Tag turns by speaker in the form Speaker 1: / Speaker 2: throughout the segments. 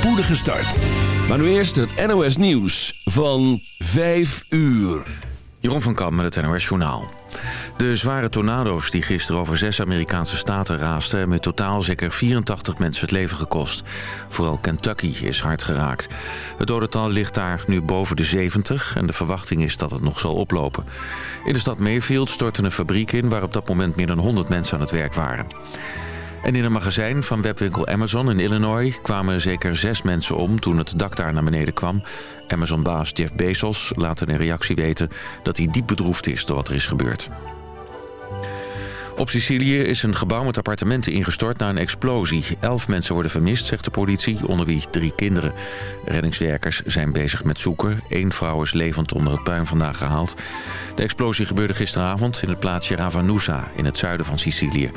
Speaker 1: spoedige start. Maar nu eerst het NOS Nieuws van 5 uur.
Speaker 2: Jeroen van Kamp met het NOS Journaal. De zware tornado's die gisteren over zes Amerikaanse staten raasten... hebben in totaal zeker 84 mensen het leven gekost. Vooral Kentucky is hard geraakt. Het dodental ligt daar nu boven de 70 en de verwachting is dat het nog zal oplopen. In de stad Mayfield stortte een fabriek in... waar op dat moment meer dan 100 mensen aan het werk waren. En in een magazijn van webwinkel Amazon in Illinois kwamen zeker zes mensen om toen het dak daar naar beneden kwam. Amazon-baas Jeff Bezos laat in een reactie weten dat hij diep bedroefd is door wat er is gebeurd. Op Sicilië is een gebouw met appartementen ingestort na een explosie. Elf mensen worden vermist, zegt de politie, onder wie drie kinderen. Reddingswerkers zijn bezig met zoeken. Eén vrouw is levend onder het puin vandaag gehaald. De explosie gebeurde gisteravond in het plaatsje Ravanusa in het zuiden van Sicilië.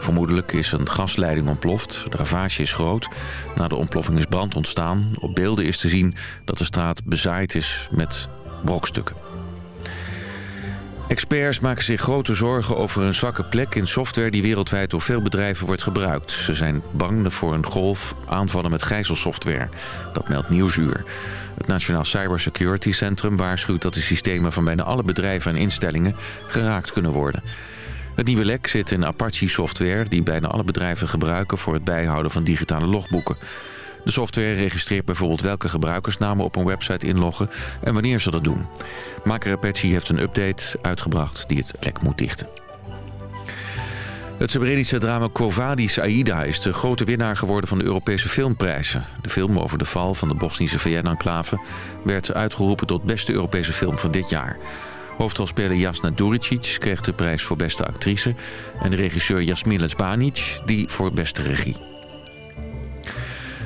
Speaker 2: Vermoedelijk is een gasleiding ontploft. De ravage is groot. Na de ontploffing is brand ontstaan. Op beelden is te zien dat de straat bezaaid is met brokstukken. Experts maken zich grote zorgen over een zwakke plek in software die wereldwijd door veel bedrijven wordt gebruikt. Ze zijn bang voor een golf aanvallen met gijzelsoftware. Dat meldt Nieuwsuur. Het Nationaal Cybersecurity Centrum waarschuwt dat de systemen van bijna alle bedrijven en instellingen geraakt kunnen worden. Het nieuwe lek zit in Apache-software die bijna alle bedrijven gebruiken voor het bijhouden van digitale logboeken. De software registreert bijvoorbeeld welke gebruikersnamen op een website inloggen en wanneer ze dat doen. Maker Apache heeft een update uitgebracht die het lek moet dichten. Het Srebrenische drama Kovadis Aida is de grote winnaar geworden van de Europese filmprijzen. De film over de val van de Bosnische VN-enclave werd uitgeroepen tot beste Europese film van dit jaar. Hoofdrolspeler Jasna Duricic kreeg de prijs voor beste actrice... en de regisseur Jasmila Zbanic die voor beste regie.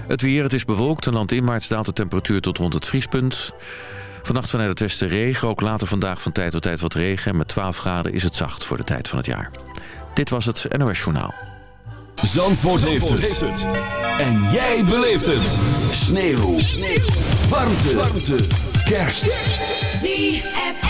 Speaker 2: Het weer, het is bewolkt en landinwaarts daalt de temperatuur tot rond het vriespunt. Vannacht vanuit het westen regen, ook later vandaag van tijd tot tijd wat regen... en met 12 graden is het zacht voor de tijd van het jaar. Dit was het NOS Journaal.
Speaker 1: Zandvoort, heeft, het. En jij beleeft het. Sneeuw. Sneeuw. Warmte. Warmte. Kerst.
Speaker 3: ZFM.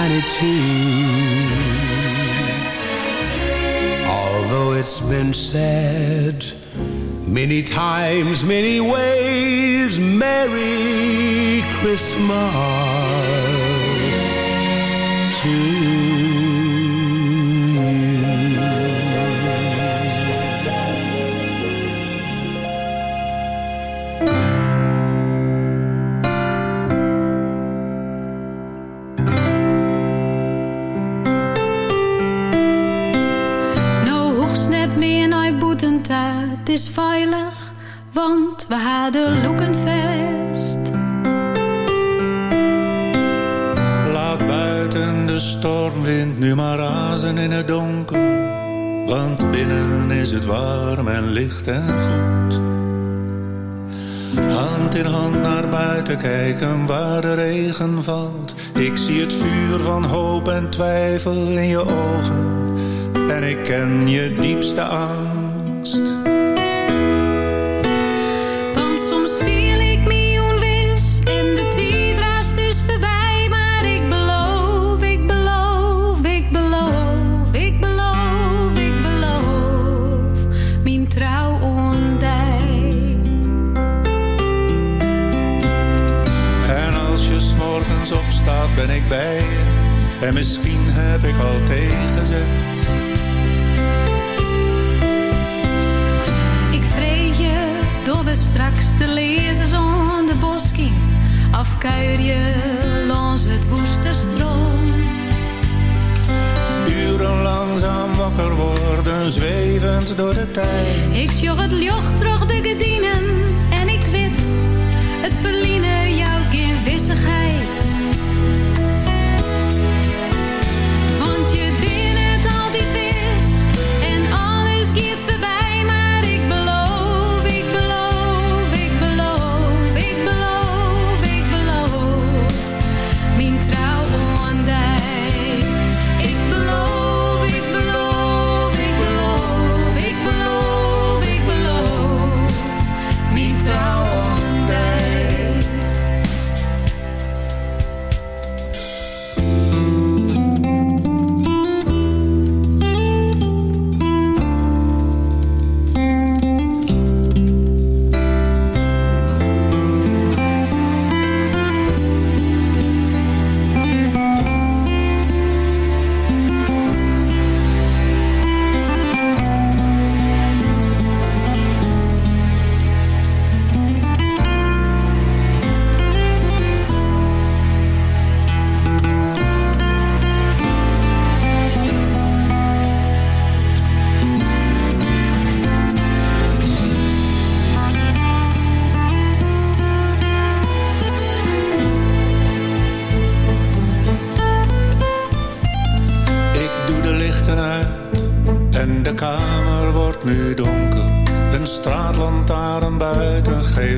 Speaker 4: 92. Although it's been said many times, many ways, Merry Christmas
Speaker 5: Ik zie het vuur van hoop en twijfel in je ogen. En ik ken je diepste angst.
Speaker 6: Afkuier je langs het woeste stroom.
Speaker 5: Uren langzaam wakker worden, zwevend door de tijd.
Speaker 6: Ik sjog het joch terug de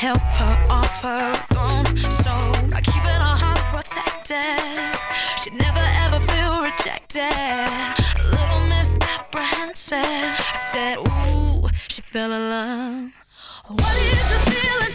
Speaker 6: help her off her throne. So by keeping her heart protected, she'd never ever feel rejected. Little Miss Apprehensive said, Ooh, she fell in love. What is the feeling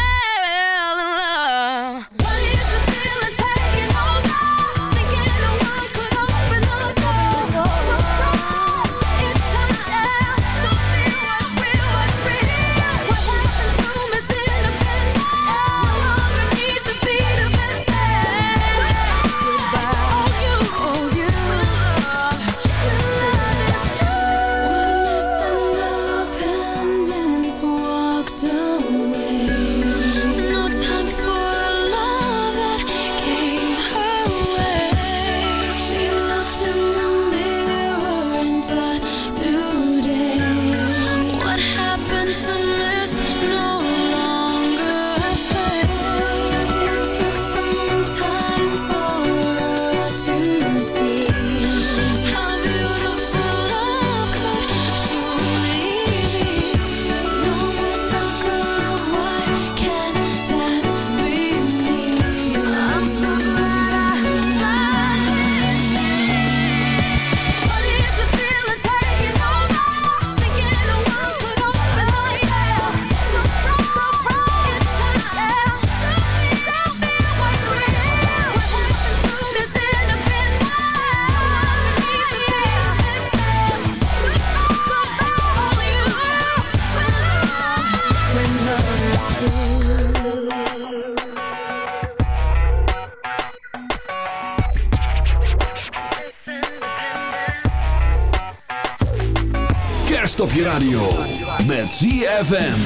Speaker 7: ZFM.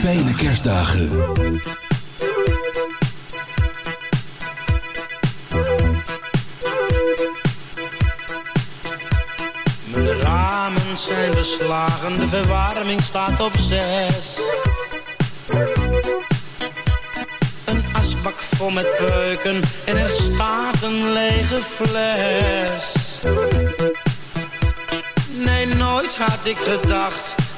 Speaker 7: Fijne kerstdagen.
Speaker 8: Mijn ramen zijn beslagen, de verwarming staat op zes. Een asbak vol met peuken en er staat een lege fles. Nee, nooit had ik gedacht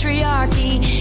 Speaker 1: patriarchy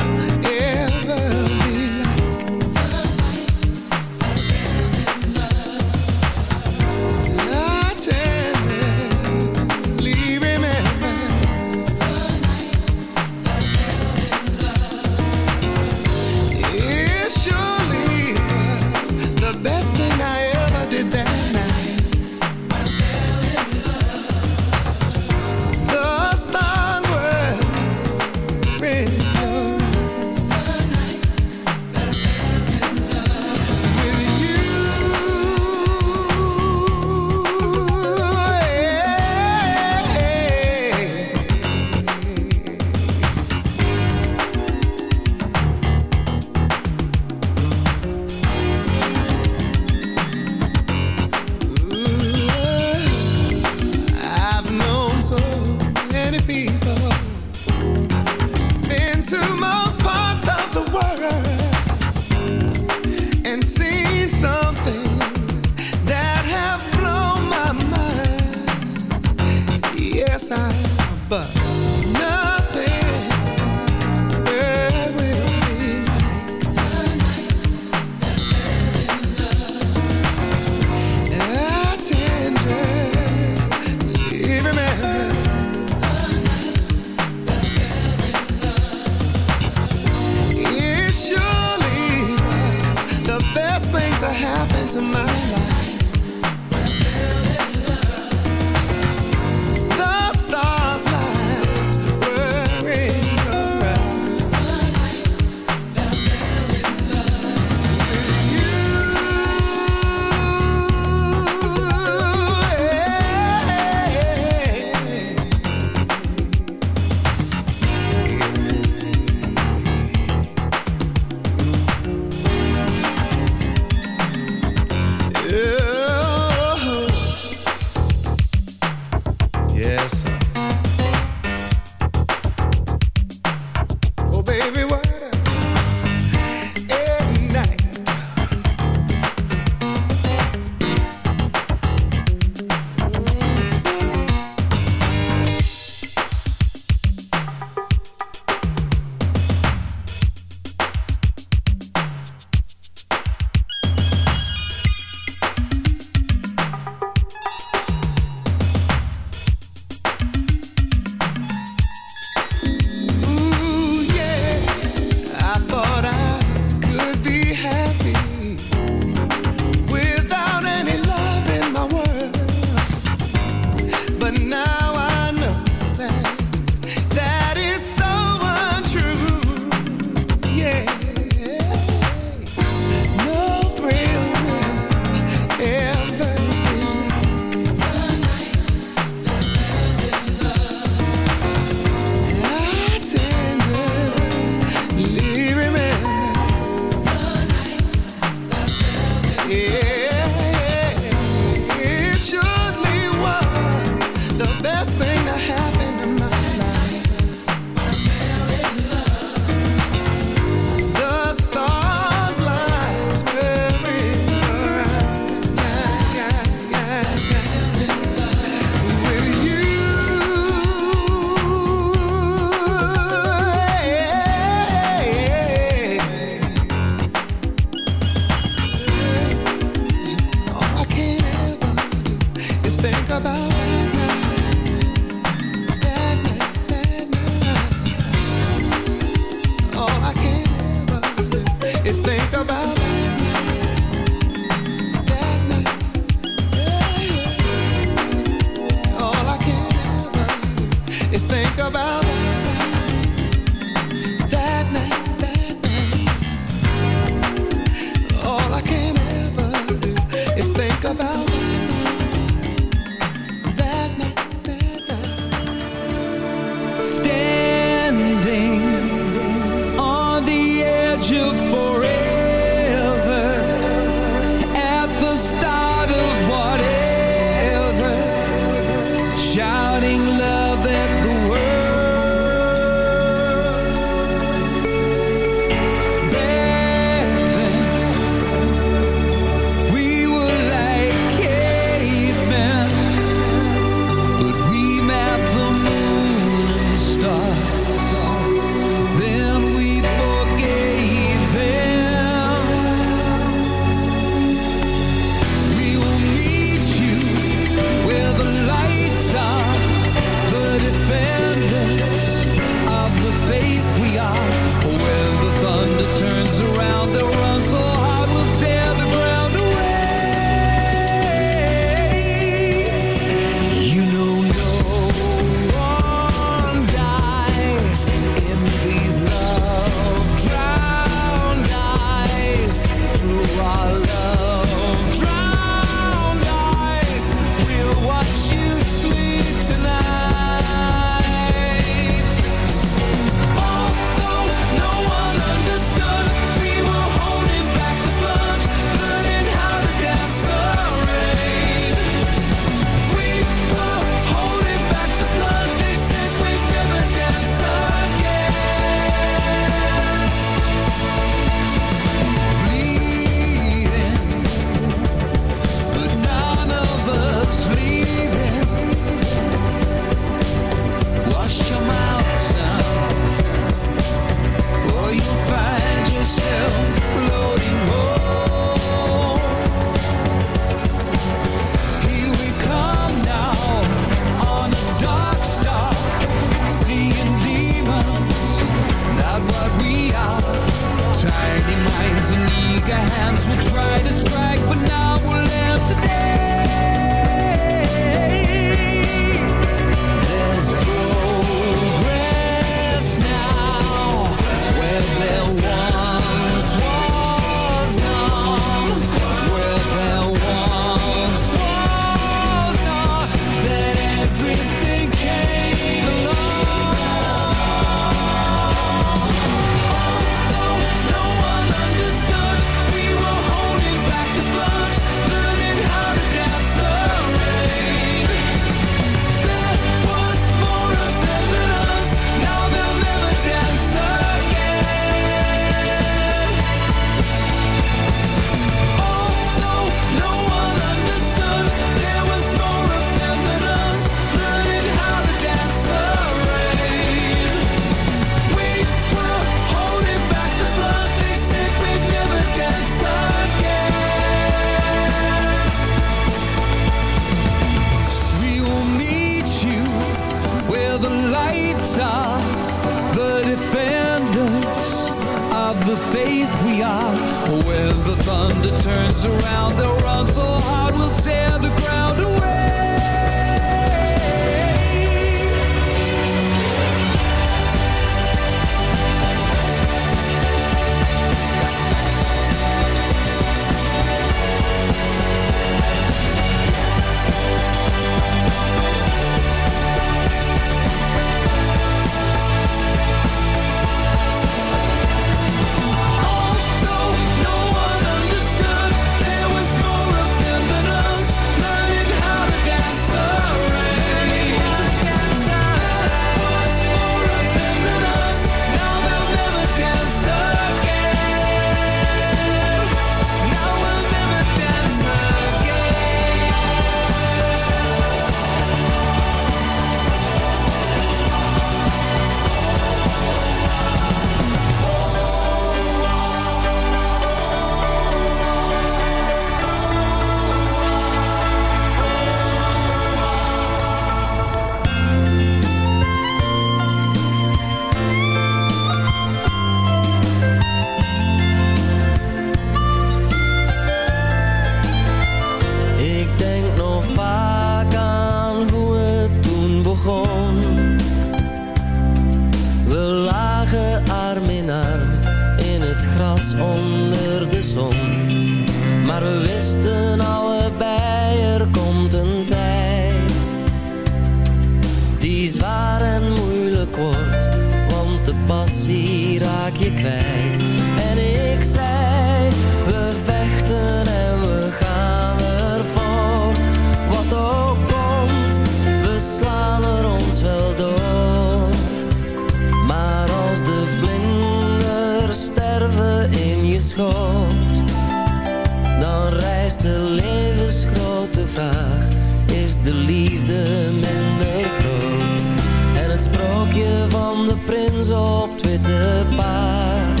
Speaker 1: de prins op het witte paard.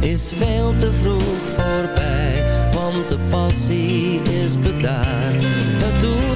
Speaker 1: Is veel te vroeg voorbij, want de passie is bedaard. Het doet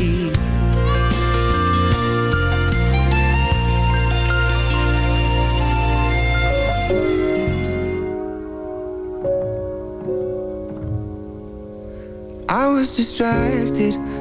Speaker 9: heat. was distracted